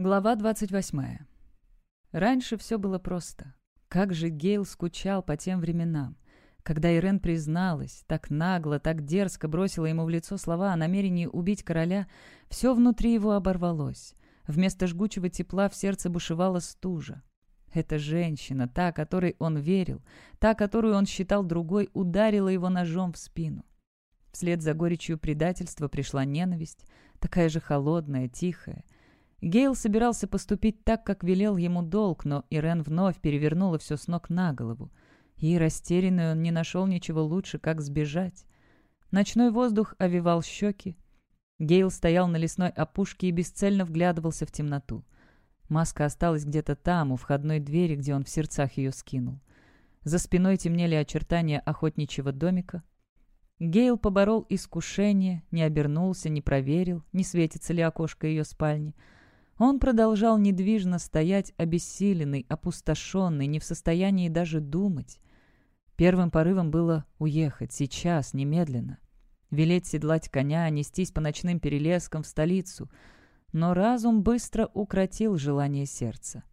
Глава 28. Раньше все было просто. Как же Гейл скучал по тем временам. Когда Ирен призналась, так нагло, так дерзко бросила ему в лицо слова о намерении убить короля, все внутри его оборвалось. Вместо жгучего тепла в сердце бушевала стужа. Эта женщина, та, которой он верил, та, которую он считал другой, ударила его ножом в спину. Вслед за горечью предательства пришла ненависть, такая же холодная, тихая — Гейл собирался поступить так, как велел ему долг, но Ирен вновь перевернула все с ног на голову. И растерянный он не нашел ничего лучше, как сбежать. Ночной воздух овивал щеки. Гейл стоял на лесной опушке и бесцельно вглядывался в темноту. Маска осталась где-то там, у входной двери, где он в сердцах ее скинул. За спиной темнели очертания охотничьего домика. Гейл поборол искушение, не обернулся, не проверил, не светится ли окошко ее спальни — он продолжал недвижно стоять, обессиленный, опустошенный, не в состоянии даже думать. Первым порывом было уехать, сейчас, немедленно. Велеть седлать коня, нестись по ночным перелескам в столицу. Но разум быстро укротил желание сердца.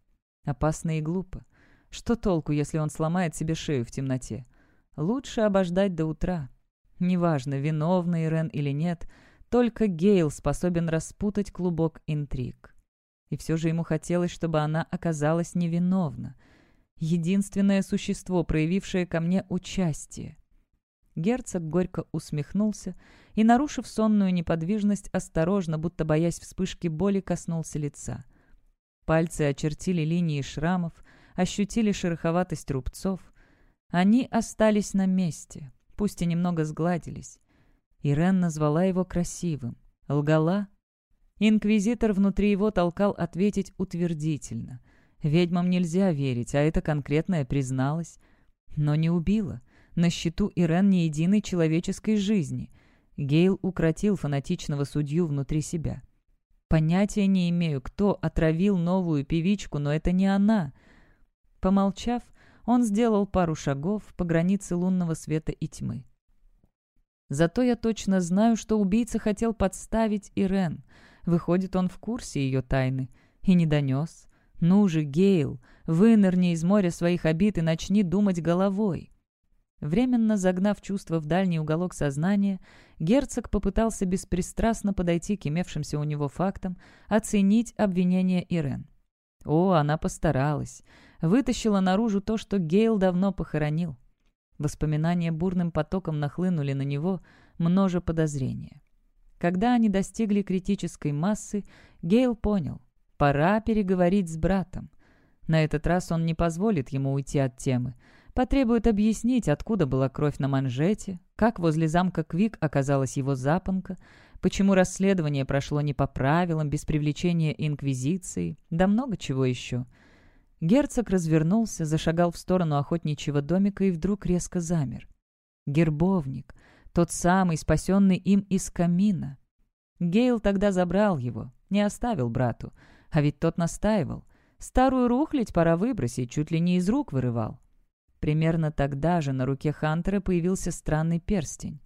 Опасно и глупо. Что толку, если он сломает себе шею в темноте? Лучше обождать до утра. Неважно, виновный Ирен или нет, только Гейл способен распутать клубок интриг. И все же ему хотелось, чтобы она оказалась невиновна. Единственное существо, проявившее ко мне участие. Герцог горько усмехнулся и, нарушив сонную неподвижность, осторожно, будто боясь вспышки боли, коснулся лица. Пальцы очертили линии шрамов, ощутили шероховатость рубцов. Они остались на месте, пусть и немного сгладились. Ирен назвала его красивым. Лгала Инквизитор внутри его толкал ответить утвердительно. Ведьмам нельзя верить, а это конкретное призналась. Но не убила. На счету Ирен ни единой человеческой жизни. Гейл укротил фанатичного судью внутри себя. Понятия не имею, кто отравил новую певичку, но это не она. Помолчав, он сделал пару шагов по границе лунного света и тьмы. Зато я точно знаю, что убийца хотел подставить Ирен — Выходит, он в курсе ее тайны. И не донес. Ну же, Гейл, вынырни из моря своих обид и начни думать головой. Временно загнав чувство в дальний уголок сознания, герцог попытался беспристрастно подойти к имевшимся у него фактам, оценить обвинение Ирен. О, она постаралась. Вытащила наружу то, что Гейл давно похоронил. Воспоминания бурным потоком нахлынули на него, множе подозрения. Когда они достигли критической массы, Гейл понял – пора переговорить с братом. На этот раз он не позволит ему уйти от темы. Потребует объяснить, откуда была кровь на манжете, как возле замка Квик оказалась его запонка, почему расследование прошло не по правилам, без привлечения инквизиции, да много чего еще. Герцог развернулся, зашагал в сторону охотничьего домика и вдруг резко замер. Гербовник — тот самый, спасенный им из камина. Гейл тогда забрал его, не оставил брату. А ведь тот настаивал. Старую рухлядь пора выбросить, чуть ли не из рук вырывал. Примерно тогда же на руке Хантера появился странный перстень.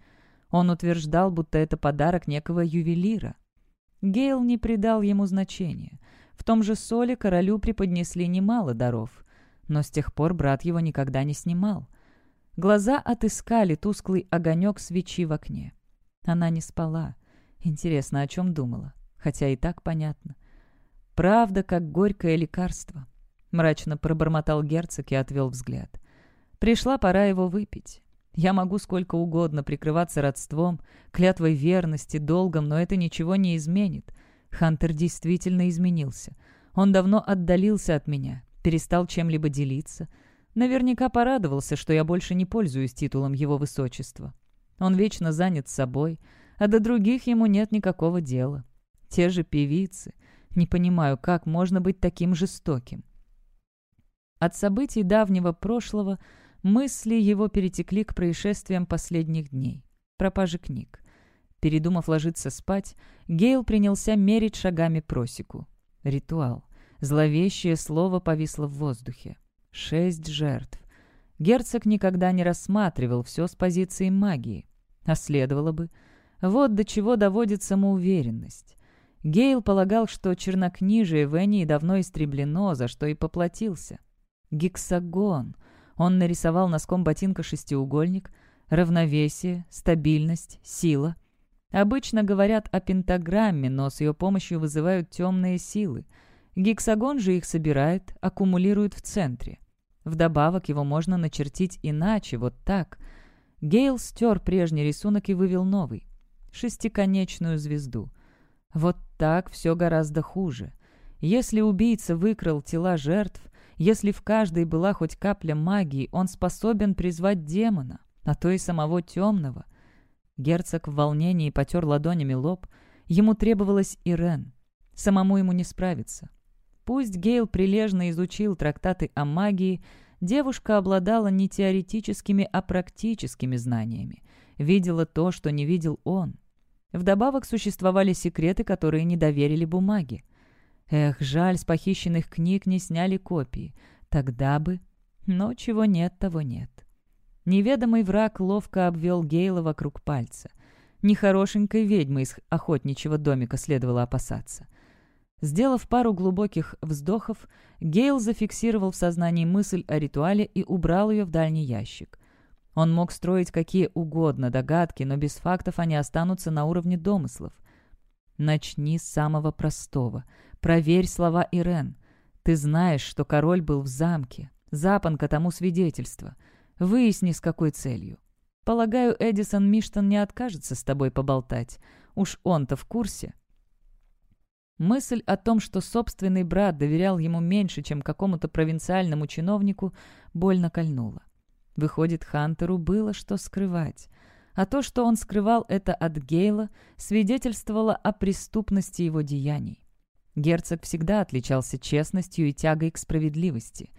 Он утверждал, будто это подарок некого ювелира. Гейл не придал ему значения. В том же Соле королю преподнесли немало даров. Но с тех пор брат его никогда не снимал — Глаза отыскали тусклый огонек свечи в окне. Она не спала. Интересно, о чем думала? Хотя и так понятно. «Правда, как горькое лекарство», — мрачно пробормотал герцог и отвел взгляд. «Пришла пора его выпить. Я могу сколько угодно прикрываться родством, клятвой верности, долгом, но это ничего не изменит. Хантер действительно изменился. Он давно отдалился от меня, перестал чем-либо делиться». Наверняка порадовался, что я больше не пользуюсь титулом его высочества. Он вечно занят собой, а до других ему нет никакого дела. Те же певицы. Не понимаю, как можно быть таким жестоким. От событий давнего прошлого мысли его перетекли к происшествиям последних дней. Пропажи книг. Передумав ложиться спать, Гейл принялся мерить шагами просеку. Ритуал. Зловещее слово повисло в воздухе. Шесть жертв. Герцог никогда не рассматривал все с позиции магии. А следовало бы. Вот до чего доводит самоуверенность. Гейл полагал, что чернокнижие в Энии давно истреблено, за что и поплатился. Гексагон. Он нарисовал носком ботинка шестиугольник. Равновесие, стабильность, сила. Обычно говорят о пентаграмме, но с ее помощью вызывают темные силы. Гексагон же их собирает, аккумулирует в центре. Вдобавок его можно начертить иначе, вот так. Гейл стер прежний рисунок и вывел новый. Шестиконечную звезду. Вот так все гораздо хуже. Если убийца выкрал тела жертв, если в каждой была хоть капля магии, он способен призвать демона, а то и самого темного. Герцог в волнении потер ладонями лоб. Ему требовалась Ирен. Самому ему не справиться. Пусть Гейл прилежно изучил трактаты о магии, девушка обладала не теоретическими, а практическими знаниями. Видела то, что не видел он. Вдобавок существовали секреты, которые не доверили бумаге. Эх, жаль, с похищенных книг не сняли копии. Тогда бы... Но чего нет, того нет. Неведомый враг ловко обвел Гейла вокруг пальца. Нехорошенькой ведьмы из охотничьего домика следовало опасаться. Сделав пару глубоких вздохов, Гейл зафиксировал в сознании мысль о ритуале и убрал ее в дальний ящик. Он мог строить какие угодно догадки, но без фактов они останутся на уровне домыслов. Начни с самого простого. Проверь слова Ирен. Ты знаешь, что король был в замке. Запонка тому свидетельство. Выясни, с какой целью. Полагаю, Эдисон Миштон не откажется с тобой поболтать. Уж он-то в курсе. Мысль о том, что собственный брат доверял ему меньше, чем какому-то провинциальному чиновнику, больно кольнула. Выходит, Хантеру было что скрывать. А то, что он скрывал это от Гейла, свидетельствовало о преступности его деяний. Герцог всегда отличался честностью и тягой к справедливости.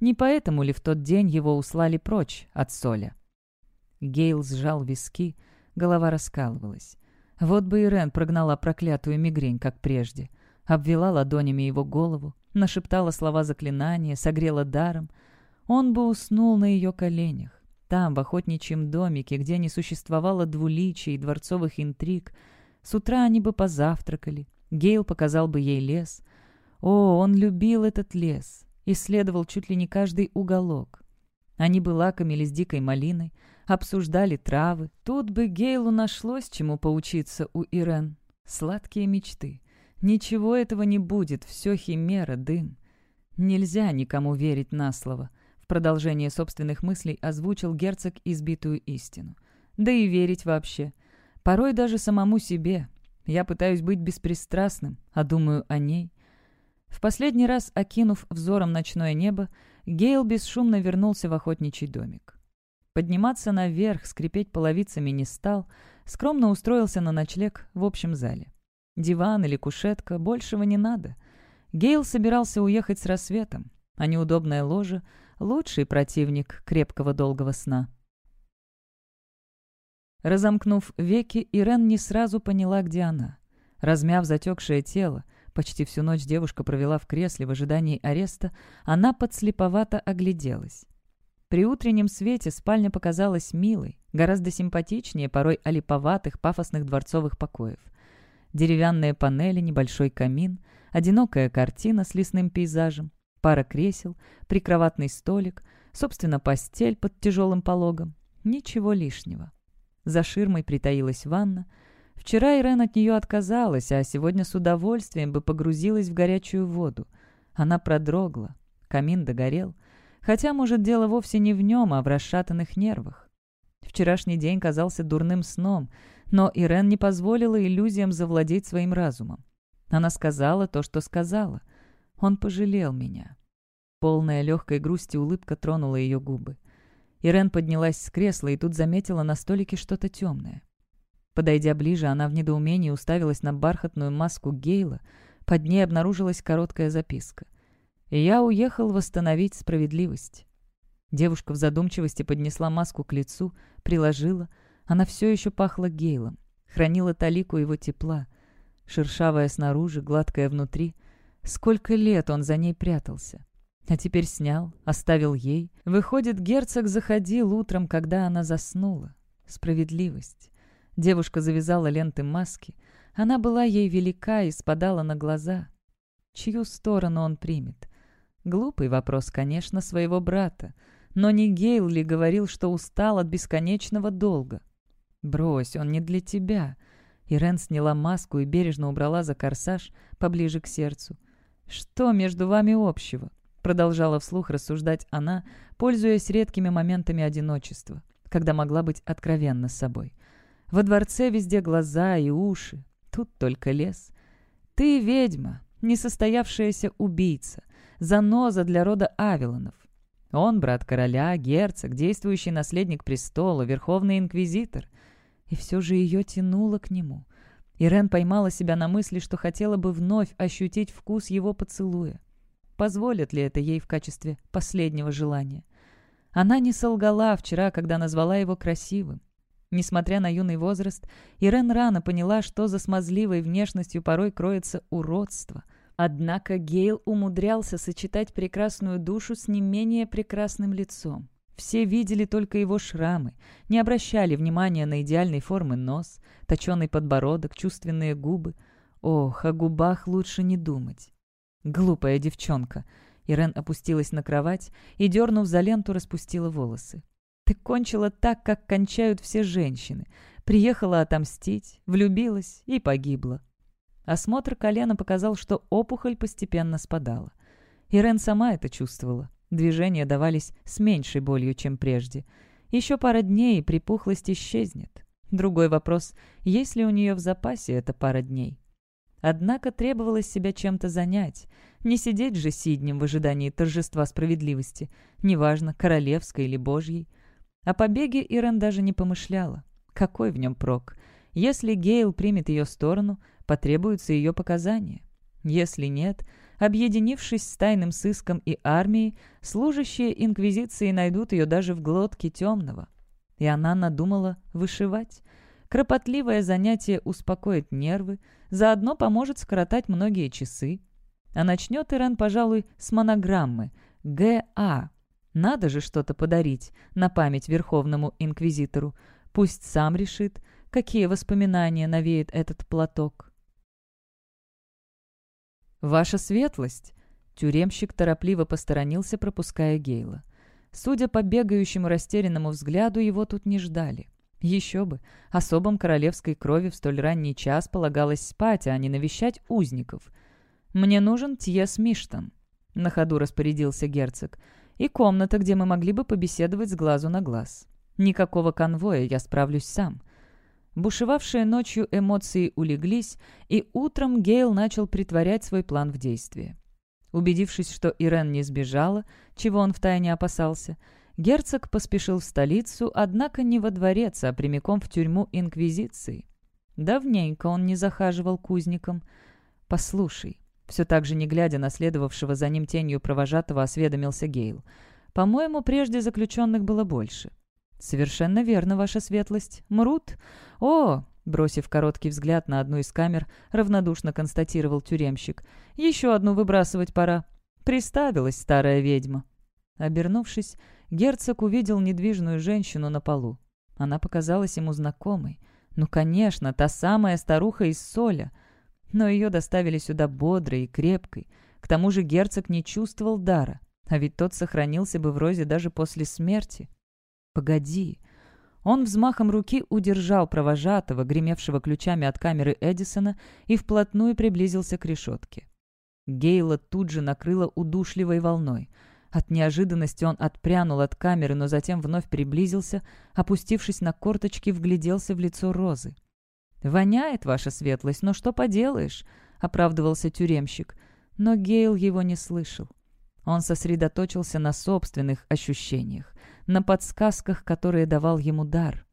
Не поэтому ли в тот день его услали прочь от Соля? Гейл сжал виски, голова раскалывалась. Вот бы Ирен прогнала проклятую мигрень, как прежде. Обвела ладонями его голову, нашептала слова заклинания, согрела даром. Он бы уснул на ее коленях. Там, в охотничьем домике, где не существовало двуличия и дворцовых интриг. С утра они бы позавтракали. Гейл показал бы ей лес. О, он любил этот лес. Исследовал чуть ли не каждый уголок. Они бы лакомились дикой малиной, обсуждали травы. Тут бы Гейлу нашлось, чему поучиться у Ирен. Сладкие мечты. Ничего этого не будет, все химера, дым. Нельзя никому верить на слово. В продолжение собственных мыслей озвучил герцог избитую истину. Да и верить вообще. Порой даже самому себе. Я пытаюсь быть беспристрастным, а думаю о ней. В последний раз, окинув взором ночное небо, Гейл бесшумно вернулся в охотничий домик. Подниматься наверх, скрипеть половицами не стал, скромно устроился на ночлег в общем зале. Диван или кушетка, большего не надо. Гейл собирался уехать с рассветом, а неудобное ложе — лучший противник крепкого долгого сна. Разомкнув веки, Ирен не сразу поняла, где она. Размяв затекшее тело, почти всю ночь девушка провела в кресле в ожидании ареста, она подслеповато огляделась. При утреннем свете спальня показалась милой, гораздо симпатичнее порой олиповатых пафосных дворцовых покоев. Деревянные панели, небольшой камин, одинокая картина с лесным пейзажем, пара кресел, прикроватный столик, собственно, постель под тяжелым пологом. Ничего лишнего. За ширмой притаилась ванна. Вчера Ирен от нее отказалась, а сегодня с удовольствием бы погрузилась в горячую воду. Она продрогла, камин догорел — Хотя, может, дело вовсе не в нем, а в расшатанных нервах. Вчерашний день казался дурным сном, но Ирен не позволила иллюзиям завладеть своим разумом. Она сказала то, что сказала. Он пожалел меня. Полная легкой грусти улыбка тронула ее губы. Ирен поднялась с кресла и тут заметила на столике что-то темное. Подойдя ближе, она в недоумении уставилась на бархатную маску Гейла. Под ней обнаружилась короткая записка я уехал восстановить справедливость. Девушка в задумчивости поднесла маску к лицу, приложила. Она все еще пахла гейлом, хранила талику его тепла. Шершавая снаружи, гладкая внутри. Сколько лет он за ней прятался. А теперь снял, оставил ей. Выходит, герцог заходил утром, когда она заснула. Справедливость. Девушка завязала ленты маски. Она была ей велика и спадала на глаза. Чью сторону он примет? Глупый вопрос, конечно, своего брата. Но не Гейл ли говорил, что устал от бесконечного долга? «Брось, он не для тебя». Ирен сняла маску и бережно убрала за корсаж поближе к сердцу. «Что между вами общего?» Продолжала вслух рассуждать она, пользуясь редкими моментами одиночества, когда могла быть откровенна с собой. «Во дворце везде глаза и уши, тут только лес. Ты ведьма, несостоявшаяся убийца, заноза для рода Авилонов. Он брат короля, герцог, действующий наследник престола, верховный инквизитор. И все же ее тянуло к нему. Ирен поймала себя на мысли, что хотела бы вновь ощутить вкус его поцелуя. Позволит ли это ей в качестве последнего желания? Она не солгала вчера, когда назвала его красивым. Несмотря на юный возраст, Ирен рано поняла, что за смазливой внешностью порой кроется уродство. Однако Гейл умудрялся сочетать прекрасную душу с не менее прекрасным лицом. Все видели только его шрамы, не обращали внимания на идеальной формы нос, точеный подбородок, чувственные губы. Ох, о губах лучше не думать. Глупая девчонка. Ирен опустилась на кровать и, дернув за ленту, распустила волосы. Ты кончила так, как кончают все женщины. Приехала отомстить, влюбилась и погибла. Осмотр колена показал, что опухоль постепенно спадала. Ирен сама это чувствовала. Движения давались с меньшей болью, чем прежде. Еще пара дней, и припухлость исчезнет. Другой вопрос, есть ли у нее в запасе эта пара дней. Однако требовалось себя чем-то занять. Не сидеть же сиднем в ожидании торжества справедливости, неважно, королевской или божьей. О побеге Ирен даже не помышляла. Какой в нем прок? Если Гейл примет ее сторону, потребуются ее показания. Если нет, Объединившись с тайным сыском и армией, служащие Инквизиции найдут ее даже в глотке темного. И она надумала вышивать. Кропотливое занятие успокоит нервы, заодно поможет скоротать многие часы. А начнет Ирен, пожалуй, с монограммы «ГА». Надо же что-то подарить на память Верховному Инквизитору. Пусть сам решит, какие воспоминания навеет этот платок. «Ваша светлость!» Тюремщик торопливо посторонился, пропуская Гейла. Судя по бегающему растерянному взгляду, его тут не ждали. Еще бы, особам королевской крови в столь ранний час полагалось спать, а не навещать узников. «Мне нужен Тьес Миштон», — на ходу распорядился герцог, «и комната, где мы могли бы побеседовать с глазу на глаз. Никакого конвоя, я справлюсь сам. Бушевавшие ночью эмоции улеглись, и утром Гейл начал притворять свой план в действие. Убедившись, что Ирен не сбежала, чего он втайне опасался, герцог поспешил в столицу, однако не во дворец, а прямиком в тюрьму Инквизиции. Давненько он не захаживал к узникам. «Послушай», все так же не глядя на следовавшего за ним тенью провожатого, осведомился Гейл. «По-моему, прежде заключенных было больше. «Совершенно верно, ваша светлость. Мрут? О!» Бросив короткий взгляд на одну из камер, равнодушно констатировал тюремщик. «Еще одну выбрасывать пора. Приставилась старая ведьма». Обернувшись, герцог увидел недвижную женщину на полу. Она показалась ему знакомой. Ну, конечно, та самая старуха из Соля. Но ее доставили сюда бодрой и крепкой. К тому же герцог не чувствовал дара, а ведь тот сохранился бы в розе даже после смерти. «Погоди». Он взмахом руки удержал провожатого, гремевшего ключами от камеры Эдисона, и вплотную приблизился к решетке. Гейла тут же накрыла удушливой волной. От неожиданности он отпрянул от камеры, но затем вновь приблизился, опустившись на корточки, вгляделся в лицо Розы. «Воняет, ваша светлость, но что поделаешь?» — оправдывался тюремщик. Но Гейл его не слышал. Он сосредоточился на собственных ощущениях на подсказках, которые давал ему дар.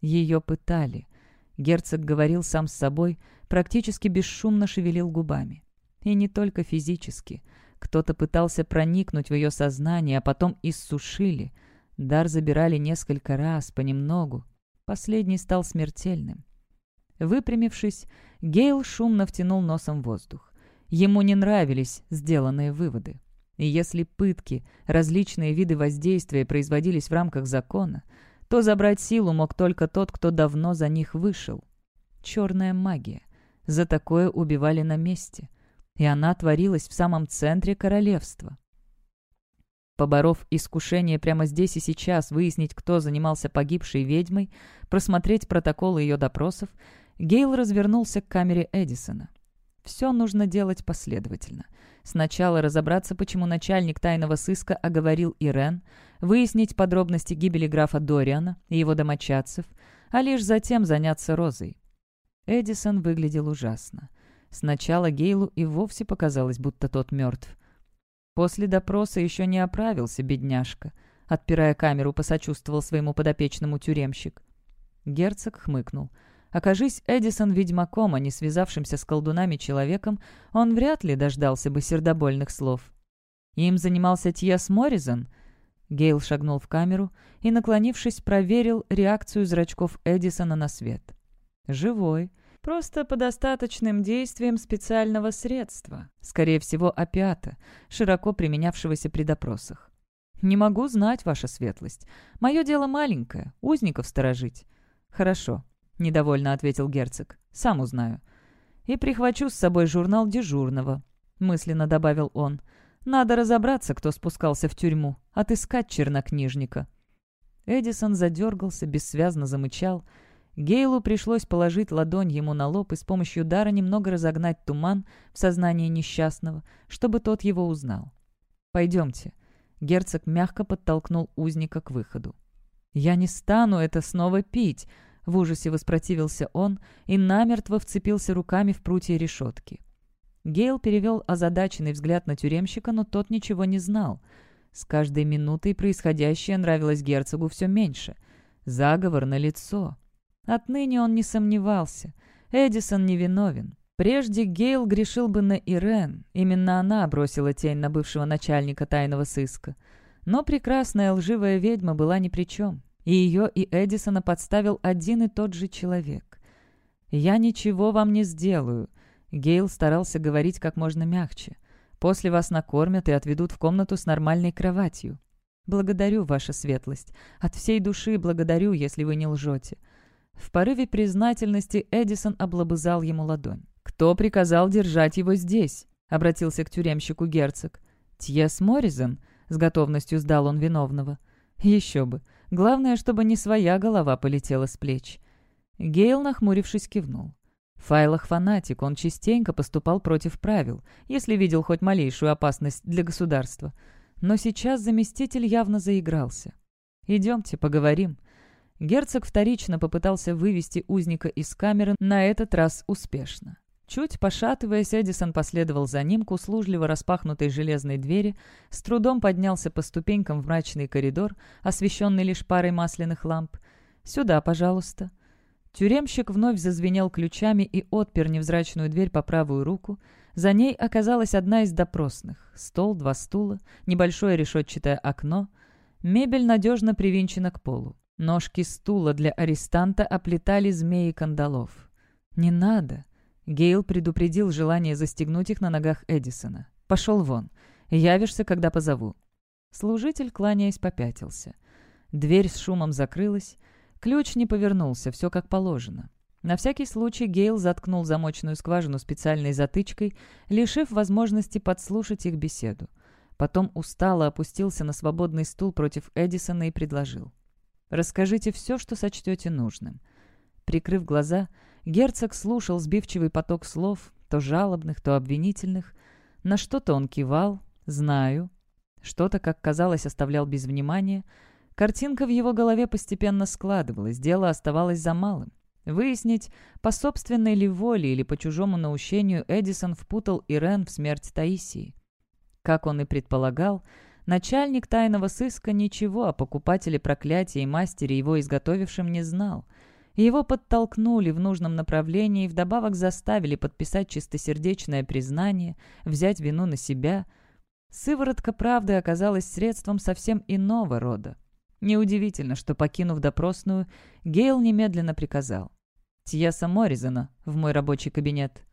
Ее пытали. Герцог говорил сам с собой, практически бесшумно шевелил губами. И не только физически. Кто-то пытался проникнуть в ее сознание, а потом иссушили. Дар забирали несколько раз, понемногу. Последний стал смертельным. Выпрямившись, Гейл шумно втянул носом воздух. Ему не нравились сделанные выводы. И если пытки, различные виды воздействия производились в рамках закона, то забрать силу мог только тот, кто давно за них вышел. Черная магия. За такое убивали на месте. И она творилась в самом центре королевства. Поборов искушение прямо здесь и сейчас выяснить, кто занимался погибшей ведьмой, просмотреть протоколы ее допросов, Гейл развернулся к камере Эдисона. Все нужно делать последовательно. Сначала разобраться, почему начальник тайного сыска оговорил Ирен, выяснить подробности гибели графа Дориана и его домочадцев, а лишь затем заняться Розой. Эдисон выглядел ужасно. Сначала Гейлу и вовсе показалось, будто тот мертв. После допроса еще не оправился, бедняжка. Отпирая камеру, посочувствовал своему подопечному тюремщик. Герцог хмыкнул. Окажись Эдисон ведьмаком, а не связавшимся с колдунами человеком, он вряд ли дождался бы сердобольных слов. Им занимался Тьес Морризон. Гейл шагнул в камеру и, наклонившись, проверил реакцию зрачков Эдисона на свет. «Живой», Просто по достаточным действиям специального средства, скорее всего, опиата, широко применявшегося при допросах. «Не могу знать, ваша светлость. Мое дело маленькое, узников сторожить». «Хорошо», — недовольно ответил герцог. «Сам узнаю». «И прихвачу с собой журнал дежурного», — мысленно добавил он. «Надо разобраться, кто спускался в тюрьму, отыскать чернокнижника». Эдисон задергался, бессвязно замычал — Гейлу пришлось положить ладонь ему на лоб и с помощью дара немного разогнать туман в сознании несчастного, чтобы тот его узнал. «Пойдемте». Герцог мягко подтолкнул узника к выходу. «Я не стану это снова пить», — в ужасе воспротивился он и намертво вцепился руками в прутья решетки. Гейл перевел озадаченный взгляд на тюремщика, но тот ничего не знал. С каждой минутой происходящее нравилось герцогу все меньше. Заговор на лицо. Отныне он не сомневался. Эдисон невиновен. Прежде Гейл грешил бы на Ирен. Именно она бросила тень на бывшего начальника тайного сыска. Но прекрасная лживая ведьма была ни при чем. И ее, и Эдисона подставил один и тот же человек. «Я ничего вам не сделаю», — Гейл старался говорить как можно мягче. «После вас накормят и отведут в комнату с нормальной кроватью. Благодарю, ваша светлость. От всей души благодарю, если вы не лжете. В порыве признательности Эдисон облобызал ему ладонь. «Кто приказал держать его здесь?» — обратился к тюремщику герцог. «Тьес Морризон?» — с готовностью сдал он виновного. «Еще бы. Главное, чтобы не своя голова полетела с плеч». Гейл, нахмурившись, кивнул. Файлах фанатик он частенько поступал против правил, если видел хоть малейшую опасность для государства. Но сейчас заместитель явно заигрался. «Идемте, поговорим», Герцог вторично попытался вывести узника из камеры, на этот раз успешно. Чуть пошатываясь, Эдисон последовал за ним к услужливо распахнутой железной двери, с трудом поднялся по ступенькам в мрачный коридор, освещенный лишь парой масляных ламп. «Сюда, пожалуйста». Тюремщик вновь зазвенел ключами и отпер невзрачную дверь по правую руку. За ней оказалась одна из допросных. Стол, два стула, небольшое решетчатое окно. Мебель надежно привинчена к полу. Ножки стула для арестанта оплетали змеи кандалов. «Не надо!» Гейл предупредил желание застегнуть их на ногах Эдисона. «Пошел вон. Явишься, когда позову». Служитель, кланяясь, попятился. Дверь с шумом закрылась. Ключ не повернулся, все как положено. На всякий случай Гейл заткнул замочную скважину специальной затычкой, лишив возможности подслушать их беседу. Потом устало опустился на свободный стул против Эдисона и предложил. Расскажите все, что сочтете нужным». Прикрыв глаза, герцог слушал сбивчивый поток слов, то жалобных, то обвинительных. На что-то он кивал «знаю», что-то, как казалось, оставлял без внимания. Картинка в его голове постепенно складывалась, дело оставалось за малым. Выяснить, по собственной ли воле или по чужому наущению Эдисон впутал Ирен в смерть Таисии. Как он и предполагал, Начальник тайного сыска ничего о покупателе проклятия и мастере, его изготовившем, не знал. Его подтолкнули в нужном направлении и вдобавок заставили подписать чистосердечное признание, взять вину на себя. Сыворотка правды оказалась средством совсем иного рода. Неудивительно, что, покинув допросную, Гейл немедленно приказал. «Тьеса Морризона в мой рабочий кабинет».